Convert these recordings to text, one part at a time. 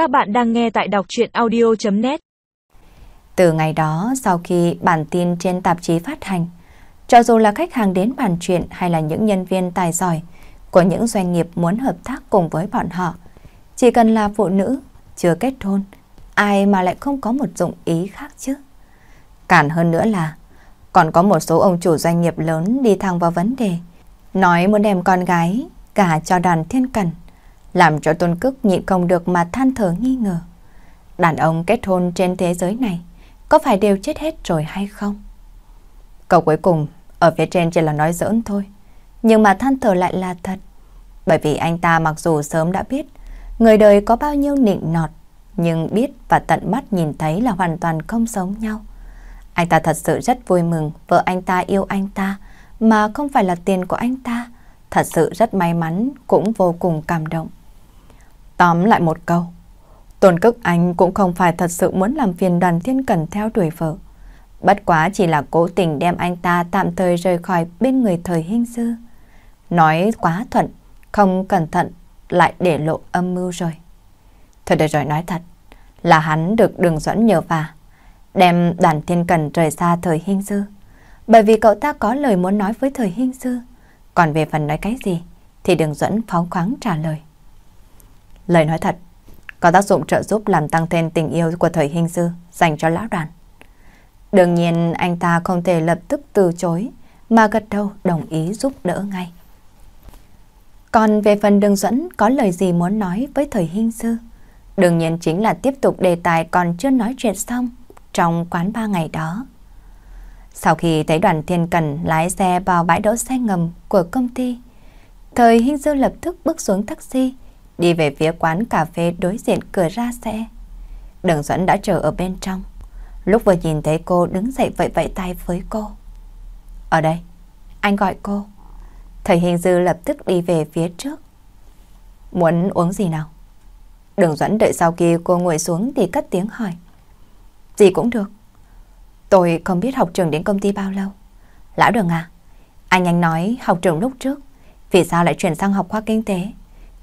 Các bạn đang nghe tại đọc chuyện audio.net Từ ngày đó, sau khi bản tin trên tạp chí phát hành, cho dù là khách hàng đến bàn chuyện hay là những nhân viên tài giỏi của những doanh nghiệp muốn hợp tác cùng với bọn họ, chỉ cần là phụ nữ, chưa kết hôn, ai mà lại không có một dụng ý khác chứ. Cản hơn nữa là, còn có một số ông chủ doanh nghiệp lớn đi thẳng vào vấn đề, nói muốn đem con gái cả cho đàn thiên cần, làm cho tôn cức nhịn không được mà than thở nghi ngờ. Đàn ông kết hôn trên thế giới này có phải đều chết hết rồi hay không? Câu cuối cùng ở phía trên chỉ là nói giỡn thôi, nhưng mà than thở lại là thật. Bởi vì anh ta mặc dù sớm đã biết người đời có bao nhiêu nịnh nọt, nhưng biết và tận mắt nhìn thấy là hoàn toàn không giống nhau. Anh ta thật sự rất vui mừng vợ anh ta yêu anh ta mà không phải là tiền của anh ta. Thật sự rất may mắn cũng vô cùng cảm động. Tóm lại một câu. Tôn Cức Anh cũng không phải thật sự muốn làm phiền đoàn thiên cần theo đuổi vợ. Bất quá chỉ là cố tình đem anh ta tạm thời rời khỏi bên người thời hình sư. Nói quá thuận, không cẩn thận, lại để lộ âm mưu rồi. Thôi được rồi nói thật, là hắn được đường dẫn nhờ vả, đem đoàn thiên cần rời xa thời hình sư. Bởi vì cậu ta có lời muốn nói với thời hình sư. Còn về phần nói cái gì, thì đường dẫn phóng khoáng trả lời. Lời nói thật, có tác dụng trợ giúp làm tăng thêm tình yêu của thời hình sư dành cho lão đoàn. Đương nhiên anh ta không thể lập tức từ chối mà gật đầu đồng ý giúp đỡ ngay. Còn về phần đường dẫn có lời gì muốn nói với thời hình sư? Đương nhiên chính là tiếp tục đề tài còn chưa nói chuyện xong trong quán ba ngày đó. Sau khi thấy đoàn thiên cần lái xe vào bãi đỗ xe ngầm của công ty, thời hình sư lập tức bước xuống taxi, đi về phía quán cà phê đối diện cửa ra xe. Đường Duẫn đã chờ ở bên trong. Lúc vừa nhìn thấy cô đứng dậy vậy vậy tay với cô. Ở đây, anh gọi cô. Thầy Hình Dư lập tức đi về phía trước. Muốn uống gì nào? Đường Duẫn đợi sau khi cô ngồi xuống thì cất tiếng hỏi. Gì cũng được. Tôi không biết học trường đến công ty bao lâu. Lão Đường à, anh anh nói học trường lúc trước, vì sao lại chuyển sang học khoa kinh tế?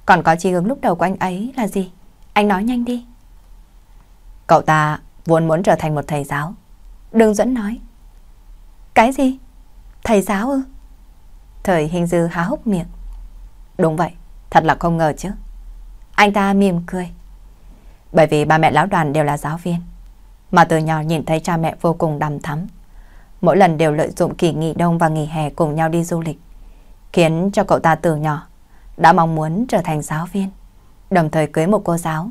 Còn có chi hướng lúc đầu của anh ấy là gì? Anh nói nhanh đi. Cậu ta vốn muốn trở thành một thầy giáo. Đường dẫn nói. Cái gì? Thầy giáo ư? Thời hình dư há hốc miệng. Đúng vậy, thật là không ngờ chứ. Anh ta mỉm cười. Bởi vì ba mẹ lão đoàn đều là giáo viên. Mà từ nhỏ nhìn thấy cha mẹ vô cùng đầm thắm. Mỗi lần đều lợi dụng kỳ nghỉ đông và nghỉ hè cùng nhau đi du lịch. Khiến cho cậu ta từ nhỏ đã mong muốn trở thành giáo viên, đồng thời cưới một cô giáo.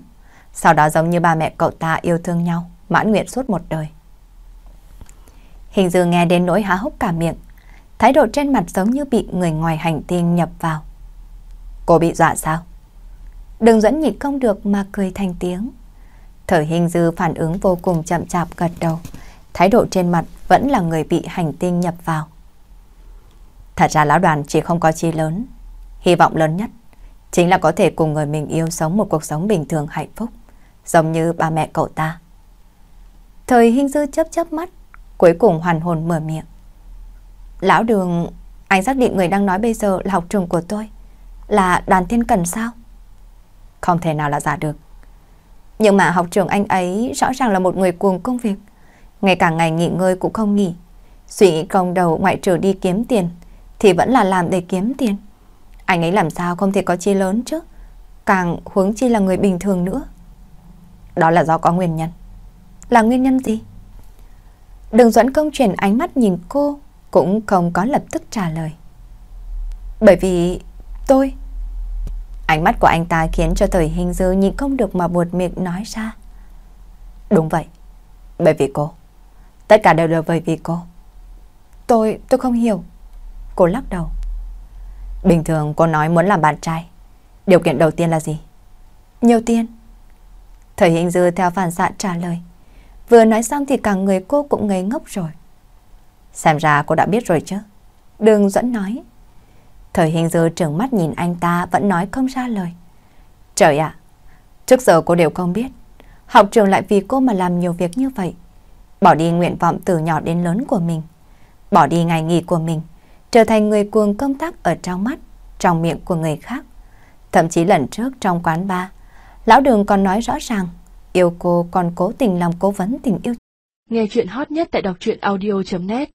Sau đó giống như ba mẹ cậu ta yêu thương nhau, mãn nguyện suốt một đời. Hình dư nghe đến nỗi há hốc cả miệng, thái độ trên mặt giống như bị người ngoài hành tinh nhập vào. Cô bị dọa sao? Đừng dẫn nhịn không được mà cười thành tiếng. Thời hình dư phản ứng vô cùng chậm chạp gật đầu, thái độ trên mặt vẫn là người bị hành tinh nhập vào. Thật ra lão đoàn chỉ không có chi lớn, Hy vọng lớn nhất chính là có thể cùng người mình yêu sống một cuộc sống bình thường hạnh phúc, giống như ba mẹ cậu ta. Thời hình dư chớp chớp mắt, cuối cùng hoàn hồn mở miệng. Lão đường, anh xác định người đang nói bây giờ là học trường của tôi, là đoàn thiên cần sao? Không thể nào là giả được. Nhưng mà học trường anh ấy rõ ràng là một người cuồng công việc, ngay cả ngày nghỉ ngơi cũng không nghỉ. Suy nghĩ công đầu ngoại trừ đi kiếm tiền, thì vẫn là làm để kiếm tiền. Anh ấy làm sao không thể có chi lớn chứ? Càng huống chi là người bình thường nữa. Đó là do có nguyên nhân. Là nguyên nhân gì? Đường Duẫn Công chuyển ánh mắt nhìn cô Cũng không có lập tức trả lời. Bởi vì tôi Ánh mắt của anh ta khiến cho thời hình dư nhìn không được mà buột miệng nói ra. Đúng vậy Bởi vì cô. Tất cả đều là bởi vì cô. Tôi, tôi không hiểu. Cô lắc đầu. Bình thường cô nói muốn làm bạn trai. Điều kiện đầu tiên là gì? Nhiều tiền. Thời hình dư theo phản xạ trả lời. Vừa nói xong thì cả người cô cũng ngây ngốc rồi. Xem ra cô đã biết rồi chứ. Đường dẫn nói. Thời hình dư trừng mắt nhìn anh ta vẫn nói không ra lời. Trời ạ, trước giờ cô đều không biết. Học trường lại vì cô mà làm nhiều việc như vậy. Bỏ đi nguyện vọng từ nhỏ đến lớn của mình. Bỏ đi ngày nghỉ của mình trở thành người cuồng công tác ở trong mắt, trong miệng của người khác. Thậm chí lần trước trong quán bar, Lão đường còn nói rõ ràng, yêu cô còn cố tình làm cố vấn tình yêu. Nghe chuyện hot nhất tại đọc truyện audio.net